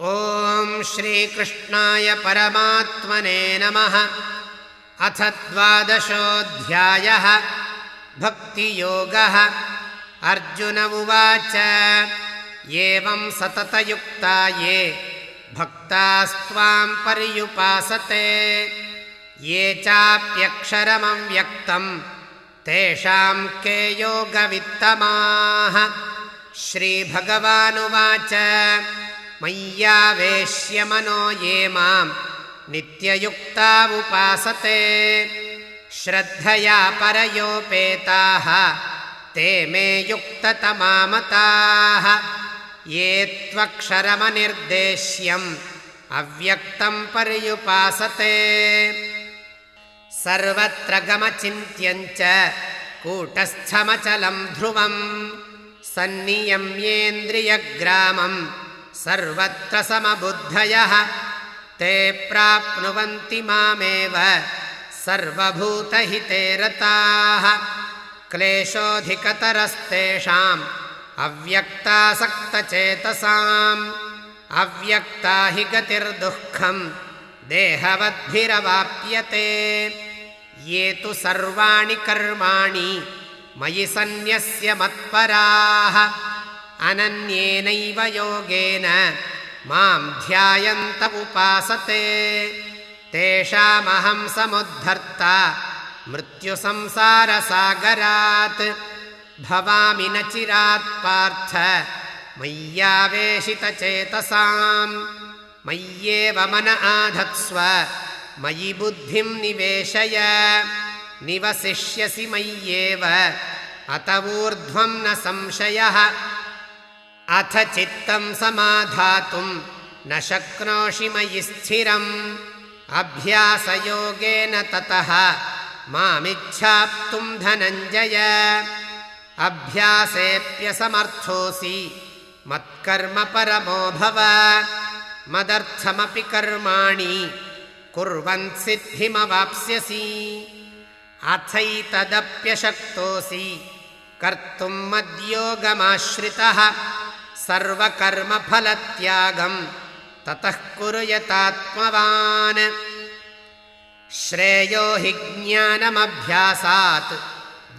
ॐ श्रीकृष्णाय परमात्मने नमः। अथ द्वादशोऽध्यायः। भक्तियोगः। अर्जुन उवाच एवं सततयुक्ता ये भक्तास्त्वां पर्युपासते ये चाप्यक्षरमव्यक्तं तेषां के योगवित्तमाः श्रीभगवानुवाच मय्यावेश्य मनो ये माम् नित्ययुक्ता उपासते श्रद्धया परयोपेताः ते मे युक्ततमामताः। ये त्वक्षरमनिर्देश्यम् अव्यक्तं पर्युपासते। सर्वत्र गमचिन्त्यञ्च कूटस्थमचलं ध्रुवम् सन्नियम्येन्द्रियग्रामम् सर्वत्र समबुद्धयः। ते प्राप्नुवन्ति मामेव। सर्वभूतहिते रताः। क्लेशोऽधिकतरस्तेषाम्। अव्यक्तासक्तचेतसाम्। अव्यक्ता हि गतिर्दुःखम्। देहवद्भिरवाप्यते। ये तु सर्वाणि कर्माणि। मयि सन्न्यस्य मत्पराः अनन्येनैव योगेन मां ध्यायन्त उपासते। तेषामहं समुद्धर्ता मृत्युसंसारसागरात्। भवामि न चिरात् पार्थ मय्यावेशितचेतसां मय्येव मन आधत्स्व मयि बुद्धिं निवेशय। निवसिष्यसि मय्येव अत ऊर्ध्वं न संशयः अथ चित्तं समाधातुं न शक्नोषि मयि स्थिरम्। अभ्यासयोगेन ततः मामिच्छाप्तुं धनञ्जय। अभ्यासेऽप्यसमर्थोऽसि मत्कर्म परमो भव। मदर्थमपि कर्माणि कुर्वन् सिद्धिमवाप्स्यसि। अथैतदप्यशक्तोऽसि कर्तुं मद्योगमाश्रितः सर्वकर्मफलत्यागं ततः कुरु यतात्मवान्। श्रेयो हि ज्ञानमभ्यासात्।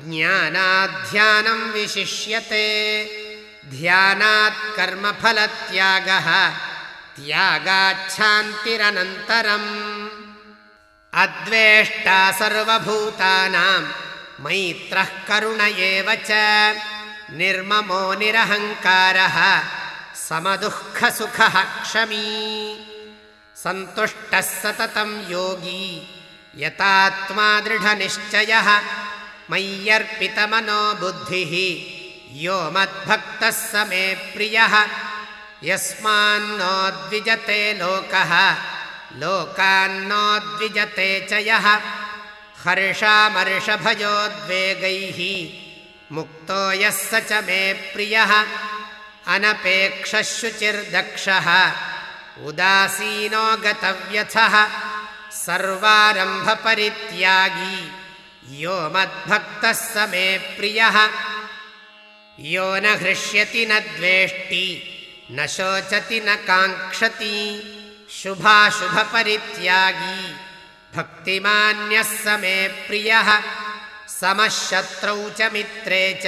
ज्ञानाध्यानं विशिष्यते। ध्यानात् कर्मफलत्यागः। त्यागाच्छान्तिरनन्तरम्। अद्वेष्टा सर्वभूतानां मैत्रः करुण एव च निर्ममो निरहङ्कारः समदुःखसुखः क्षमी। सन्तुष्टः सततं योगी यतात्मा दृढनिश्चयः मय्यर्पितमनो बुद्धिः यो मद्भक्तः स मे प्रियः। यस्मान्नोद्विजते लोकः लोकान्नोद्विजते च यः। हर्षामर्षभयोद्वेगैः मुक्तो यः स च मे प्रियः। अनपेक्षशुचिर्दक्षः। उदासीनो गतव्यथः। सर्वारम्भपरित्यागी। यो मद्भक्तः स मे प्रियः। यो न हृष्यति न द्वेष्टि। न शोचति न काङ्क्षति। शुभाशुभपरित्यागी। भक्तिमान्यः स मे प्रियः समशत्रौ च मित्रे च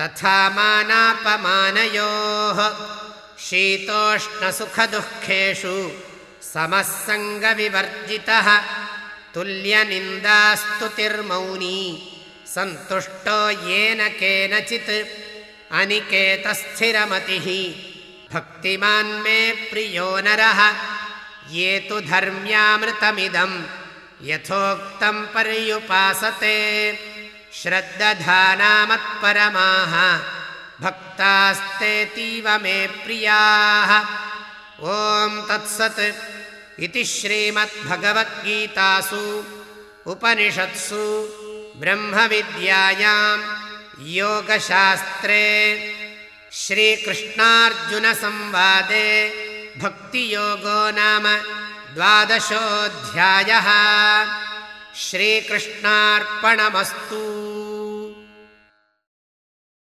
तथा मानापमानयोः। शीतोष्णसुखदुःखेषु समः सङ्गविवर्जितः तुल्यनिन्दास्तुतिर्मौनी सन्तुष्टो येन केनचित् अनिकेतस्थिरमतिः। भक्तिमान्मे प्रियो नरः ये तु धर्म्यामृतमिदम् यथोक्तं पर्युपासते। श्रद्दधानामत्परमाः भक्तास्तेतीव मे प्रियाः। ॐ तत्सत् इति श्रीमद्भगवद्गीतासु उपनिषत्सु ब्रह्मविद्यायां योगशास्त्रे। श्रीकृष्णार्जुनसंवादे भक्तियोगो नाम द्वादशोऽध्यायः. श्रीकृष्णार्पणमस्तु